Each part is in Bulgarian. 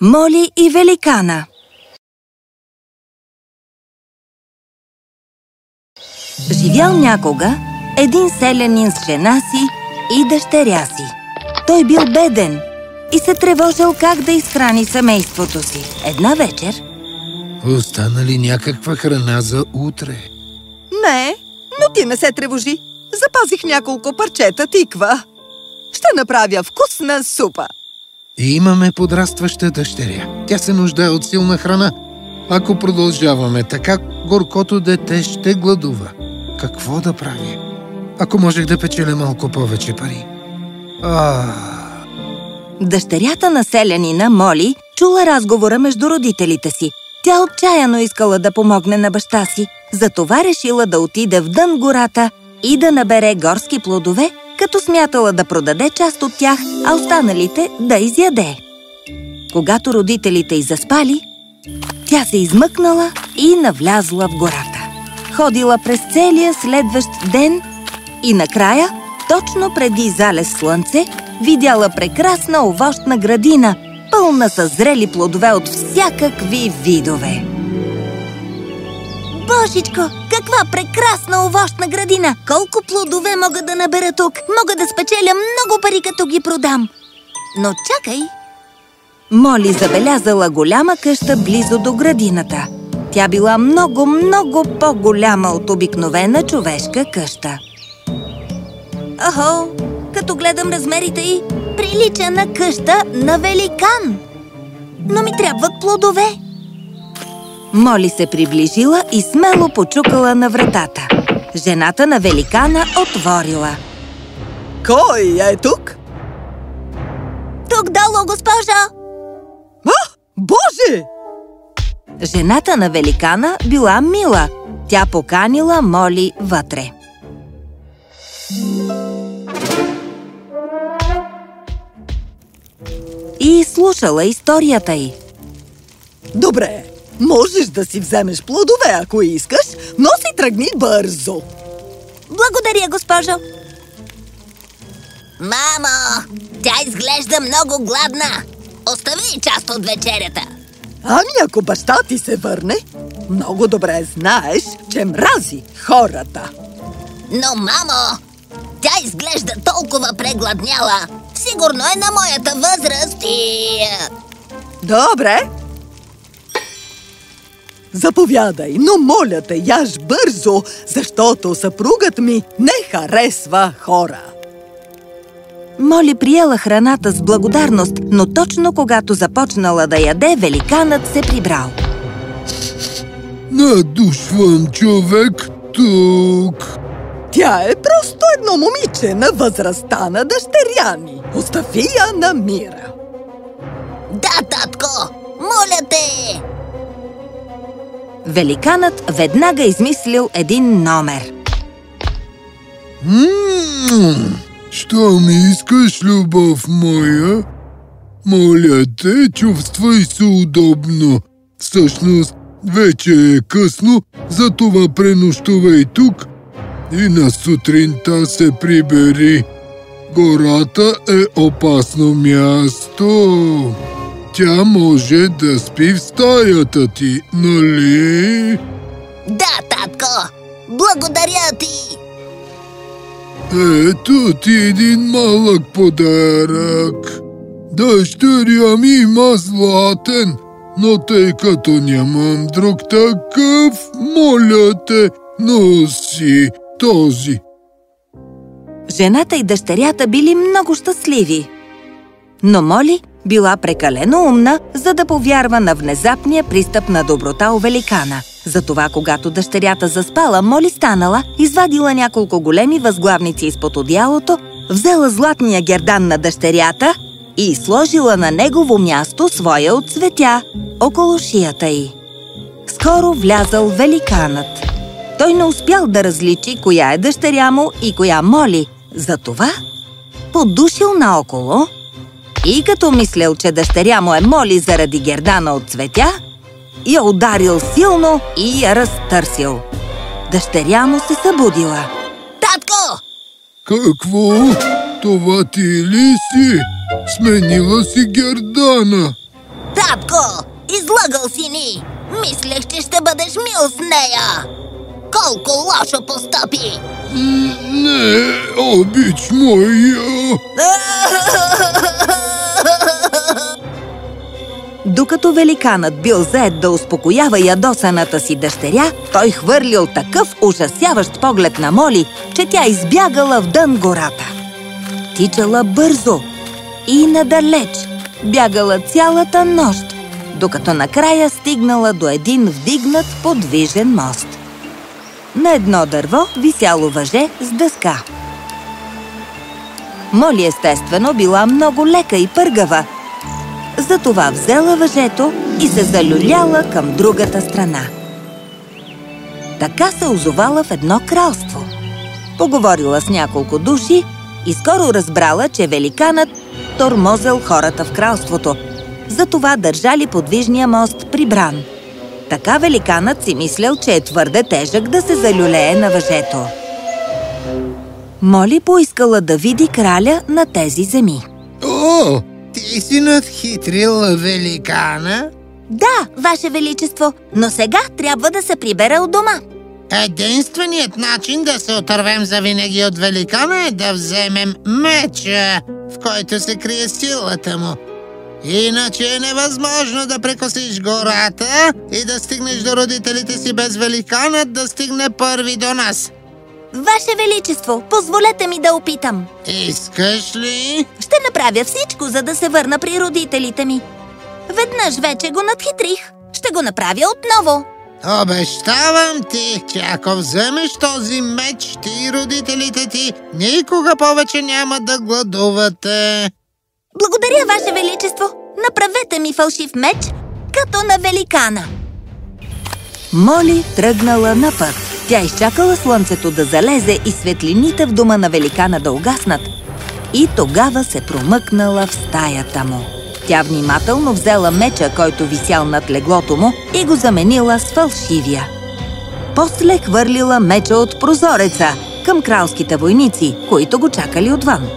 Моли и Великана Живял някога един селянин с жена си и дъщеря си. Той бил беден и се тревожил как да изхрани семейството си. Една вечер... Остана ли някаква храна за утре? Не, но ти не се тревожи. Запазих няколко парчета тиква. Ще направя вкусна супа. И имаме подрастваща дъщеря. Тя се нуждае от силна храна. Ако продължаваме така, горкото дете ще гладува. Какво да прави? Ако можех да печеля малко повече пари. А... Дъщерята на селянина, Моли, чула разговора между родителите си. Тя отчаяно искала да помогне на баща си, затова решила да отиде в дън гората и да набере горски плодове, като смятала да продаде част от тях, а останалите да изяде. Когато родителите й заспали, тя се измъкнала и навлязла в гората. Ходила през целия следващ ден и накрая, точно преди залез слънце, видяла прекрасна овощна градина, пълна с зрели плодове от всякакви видове. Божичко, каква прекрасна овощна градина! Колко плодове мога да набера тук! Мога да спечеля много пари, като ги продам! Но чакай! Моли забелязала голяма къща близо до градината. Тя била много, много по-голяма от обикновена човешка къща. Охо, като гледам размерите й, прилича на къща на великан. Но ми трябват плодове. Моли се приближила и смело почукала на вратата. Жената на великана отворила. Кой е тук? Тук дало, госпожа! А, Боже! Жената на великана била мила. Тя поканила Моли вътре. И слушала историята й. Добре, можеш да си вземеш плодове, ако искаш, но си тръгни бързо. Благодаря, госпожо. Мамо, тя изглежда много гладна. Остави част от вечерята. Ами ако баща ти се върне, много добре знаеш, че мрази хората. Но, мамо, тя изглежда толкова прегладняла. Сигурно е на моята възраст и... Добре. Заповядай, но моля те, яж бързо, защото съпругът ми не харесва хора. Моли приела храната с благодарност, но точно когато започнала да яде, великанът се прибрал. Надушван човек тук. Тя е просто едно момиче на възрастта на дъщеря ни. Остави я на мира. Да, татко, моля те! Великанът веднага измислил един номер. Ммм, що ми искаш, любов моя? Моля те, чувствай се удобно. Всъщност, вече е късно, затова пренощувай тук и на сутринта се прибери. Гората е опасно място. Тя може да спи в стаята ти, нали? Да, татко, благодаря ти! Ето ти един малък подарък. Дъщеря ми има златен, но тъй като нямам друг такъв, моля те, носи този. Жената и дъщерята били много щастливи. Но Моли била прекалено умна, за да повярва на внезапния пристъп на доброта у великана. Затова, когато дъщерята заспала, Моли станала, извадила няколко големи възглавници изпод одялото, взела златния гердан на дъщерята и сложила на негово място своя от цветя около шията й. Скоро влязал великанът. Той не успял да различи коя е дъщеря му и коя моли. Затова подушил наоколо и като мислял, че дъщеря му е моли заради гердана от цветя, я ударил силно и я разтърсил. Дъщеря му се събудила. Татко! Какво? Това ти ли си? Сменила си гердана. Да, Татко, излагал си ни! Мислех, че ще бъдеш мил с нея! Колко лошо постъпи! Не, обич моя! Докато великанът бил заед да успокоява ядосаната си дъщеря, той хвърлил такъв ужасяващ поглед на Моли, че тя избягала в дън гората. Тичала бързо и надалеч, бягала цялата нощ, докато накрая стигнала до един вдигнат подвижен мост. На едно дърво висяло въже с дъска. Моли естествено била много лека и пъргава, затова взела въжето и се залюляла към другата страна. Така се озовала в едно кралство. Поговорила с няколко души и скоро разбрала, че великанът тормозел хората в кралството. Затова държали подвижния мост прибран. Така великанът си мислял, че е твърде тежък да се залюлее на въжето. Моли поискала да види краля на тези земи. О, ти си надхитрила великана? Да, Ваше Величество, но сега трябва да се прибера от дома. Единственият начин да се отървем завинаги от великана е да вземем меча, в който се крие силата му. Иначе е невъзможно да прекосиш гората и да стигнеш до родителите си без великанът да стигне първи до нас. Ваше Величество, позволете ми да опитам. Искаш ли? Ще направя всичко, за да се върна при родителите ми. Веднъж вече го надхитрих. Ще го направя отново. Обещавам ти, че ако вземеш този меч, ти и родителите ти никога повече няма да гладувате. Благодаря, Ваше Величество. Направете ми фалшив меч, като на великана. Моли тръгнала на път. Тя изчакала слънцето да залезе и светлините в дома на великана да угаснат. И тогава се промъкнала в стаята му. Тя внимателно взела меча, който висял над леглото му и го заменила с фалшивия. После хвърлила меча от прозореца към кралските войници, които го чакали отвън.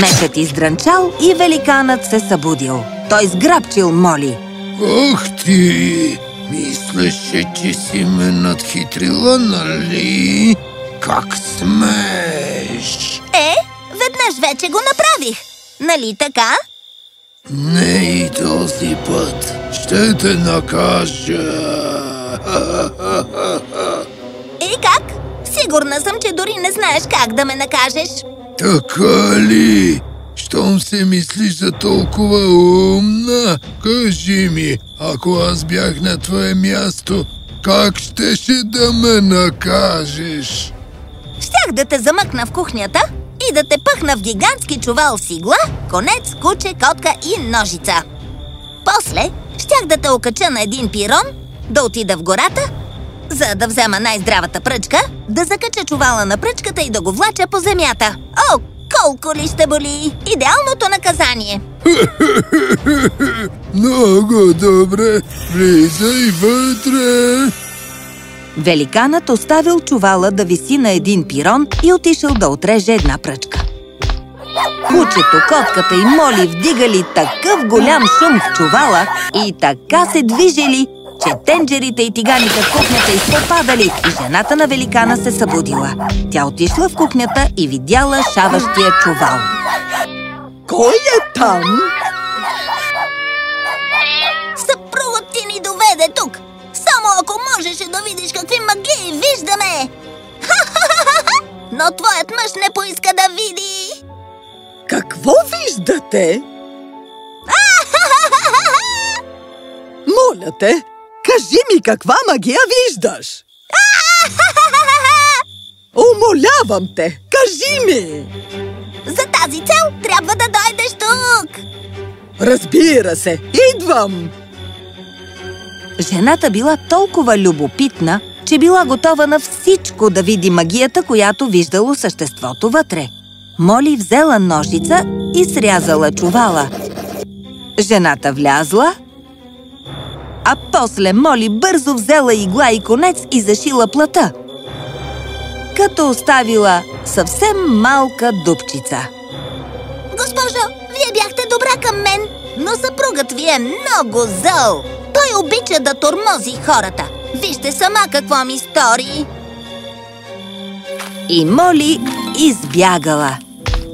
Мечът издрънчал и великанът се събудил. Той сграбчил Моли. Ох ти! Мислеше, че си ме надхитрила, нали? Как смеш? Е, веднъж вече го направих. Нали така? Не и този път. Ще те накажа. И как? Сигурна съм, че дори не знаеш как да ме накажеш. Така ли? Щом се мислиш за толкова умна, кажи ми, ако аз бях на твое място, как щеше да ме накажеш? Щях да те замъкна в кухнята и да те пъхна в гигантски чувал с игла, конец, куче, котка и ножица. После щях да те окача на един пирон, да отида в гората, за да взема най-здравата пръчка, да закача чувала на пръчката и да го влача по земята. О, колко ли ще боли! Идеалното наказание! Много добре, влизай вътре. Великанът оставил чувала да виси на един пирон и отишъл да отреже една пръчка. Кучето, котката и Моли вдигали такъв голям шум в чувала и така се движили, че тенджерите и тиганите в кухнята изпопадали и жената на великана се събудила. Тя отишла в кухнята и видяла шаващия чувал. Кой е там? Съпругът ти ни доведе тук! Само ако можеше да видиш какви магии виждаме! Но твоят мъж не поиска да види! Какво виждате? Моля те, кажи ми каква магия виждаш? Умолявам те, кажи ми! За тази цел трябва да дойдеш тук! Разбира се, идвам! Жената била толкова любопитна, че била готова на всичко да види магията, която виждало съществото вътре. Моли взела ножица и срязала чувала. Жената влязла, а после Моли бързо взела игла и конец и зашила плата, като оставила съвсем малка дупчица. Госпожо, вие бяхте добра към мен! Но съпругът ви е много зъл. Той обича да тормози хората. Вижте сама какво ми стори. И Моли избягала.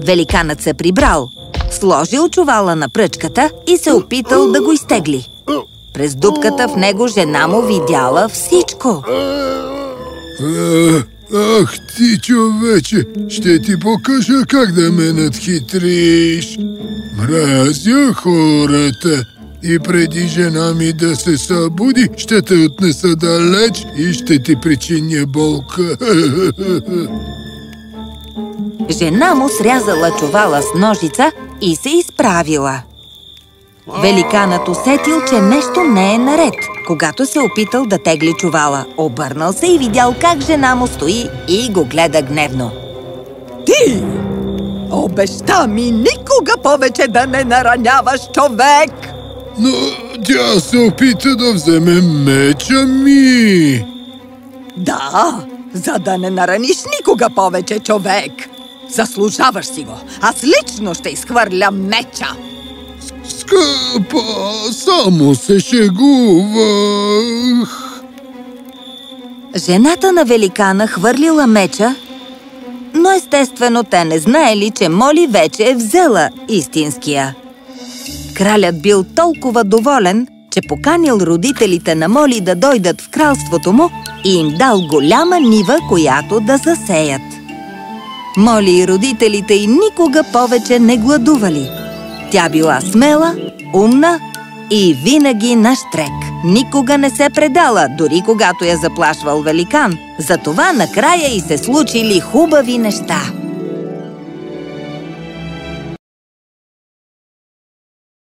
Великанът се прибрал, сложил чувала на пръчката и се опитал да го изтегли. През дупката в него жена му видяла всичко. А, ах ти, човече, ще ти покажа как да ме надхитриш. Мразя хората и преди жена ми да се събуди, ще те отнеса далеч и ще ти причиня болка. Жена му срязала чувала с ножица и се изправила. Великанът усетил, че нещо не е наред, когато се опитал да тегли чувала. Обърнал се и видял как жена му стои и го гледа гневно. Ти! Обеща ми никога повече да не нараняваш човек! Но тя се опита да вземе меча ми. Да, за да не нараниш никога повече човек! Заслужаваш си го! Аз лично ще изхвърля меча! Скъпа, само се шегувах. Жената на великана хвърлила меча, но естествено те не знаели, че Моли вече е взела истинския. Кралят бил толкова доволен, че поканил родителите на Моли да дойдат в кралството му и им дал голяма нива, която да засеят. Моли и родителите й никога повече не гладували. Тя била смела, умна и винаги на штрек. Никога не се предала, дори когато я заплашвал великан. Затова накрая и се случили хубави неща.